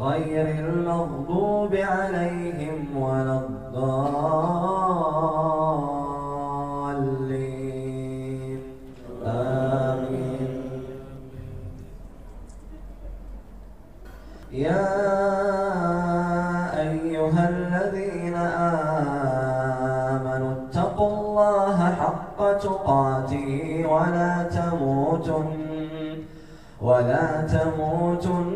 غير المغضوب عليهم ولا الضالين. آمين. يا أيها الذين آمنوا اتقوا الله حق تقاته ولا تموتن ولا تموتن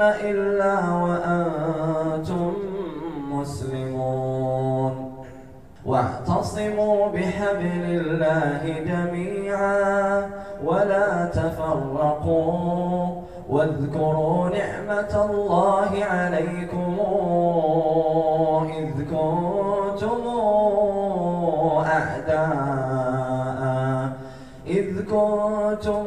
إلا وأنتم مسلمون. واعتصموا بحبل الله جميعا ولا تفرقوا واذكروا نعمة الله عليكم إذ كنتم أعداء. إذ كنتم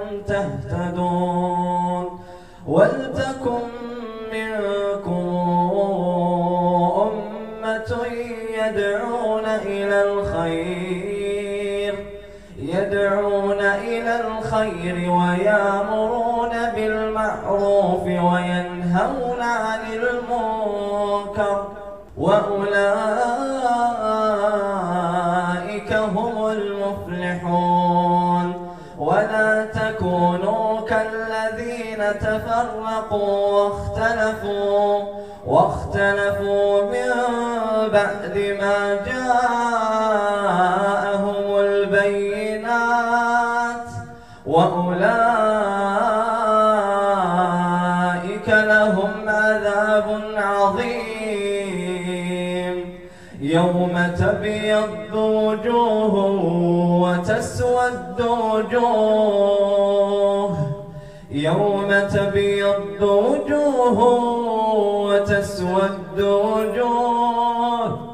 إلى الخير. يدعون إلى الخير ويأمرون بالمعروف وينهون عن المنكر. وأولئك هم المفلحون. ولا تكونوا كالذين تفرقوا واختلفوا. واختلفوا من بعد ما جاءهم البينات وأولئك لهم عذاب عظيم. يوم تبيض وجوه وتسود وجوه. يوم تبيض وجوه وتسود وجوه.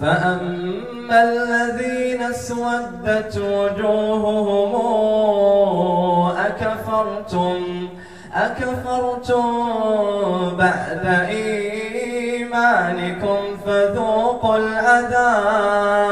فأما الذين اسودت وجوههم أكفرتم أكفرتم بعد إيمانكم فذوقوا العذاب.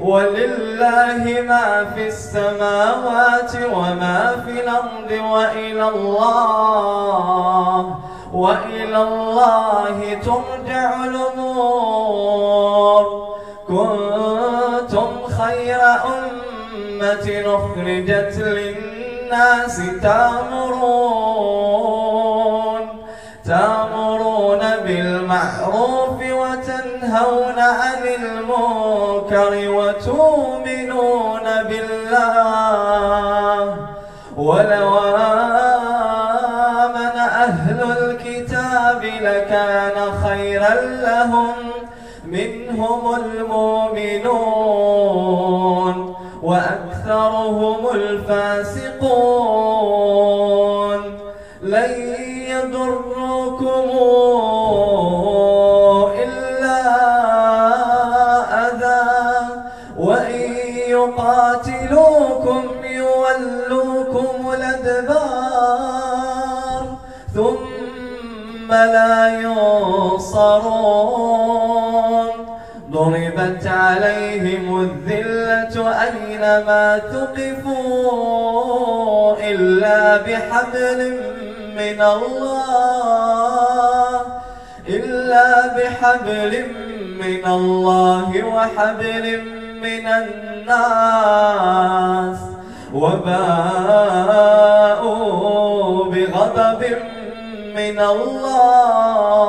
ولله ما في السماوات وما في الأرض وإلى الله وإلى الله ترجع الأمور. كنتم خير أمة أخرجت للناس تأمرون. المؤمنون وأكثرهم الفاسقون. لن يضركم إلا أذى وإن يقاتلوكم يولوكم الأدبار ثم لا ينصرون. ضربت عليهم الذلة أينما تقفوا إلا بحبل من الله إلا بحبل من الله وحبل من الناس وباءوا بغضب من الله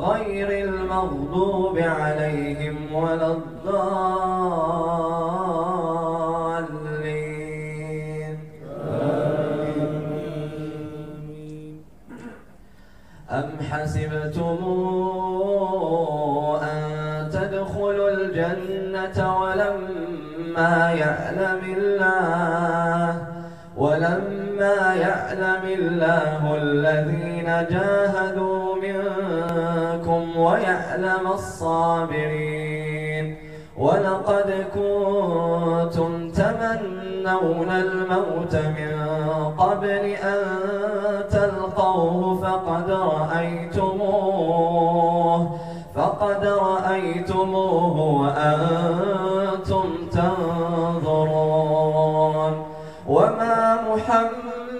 غير المغضوب عليهم ولا الضالين. أم حسبتم أن تدخلوا الجنة ولما يعلم الله ولما يعلم الله الذين جاهدوا منكم ويعلم الصابرين ولقد كنتم تمنون الموت من قبل أن تلقوه فقد رأيتموه فقد رأيتموه وأنتم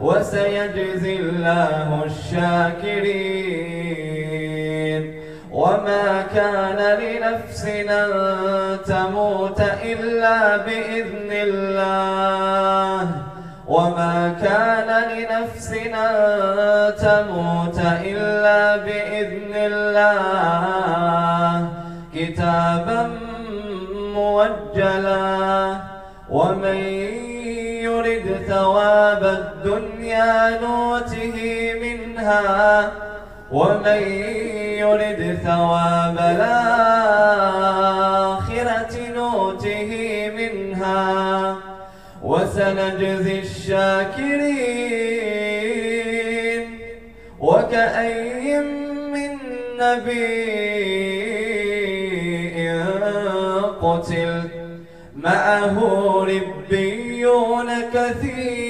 وسيجزي الله الشاكرين. وما كان لنفس أن تموت إلا بإذن الله. وما كان لنفس أن تموت إلا بإذن الله. كتابا موجلا. ومن يرد ثواب نوته منها ومن يرد ثواب الآخرة نوته منها وسنجزي الشاكرين وكأي من نبي قتل معه ربيون كثير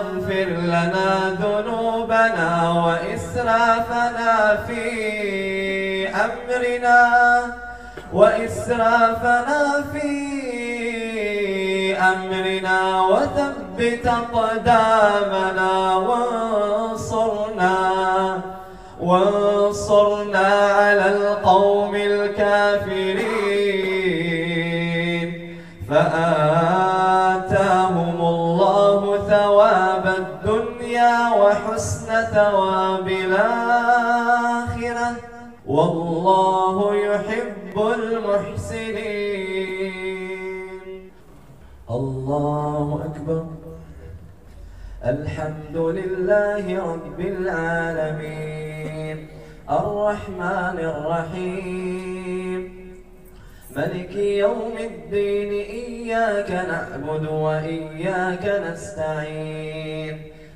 ربنا اغفر لنا ذنوبنا وإسرافنا في أمرنا وإسرافنا في أمرنا وثبت أقدامنا وانصرنا وانصرنا على القوم الكافرين. ثواب الآخرة. والله يحب المحسنين. الله أكبر. الحمد لله رب العالمين. الرحمن الرحيم. ملك يوم الدين إياك نعبد وإياك نستعين.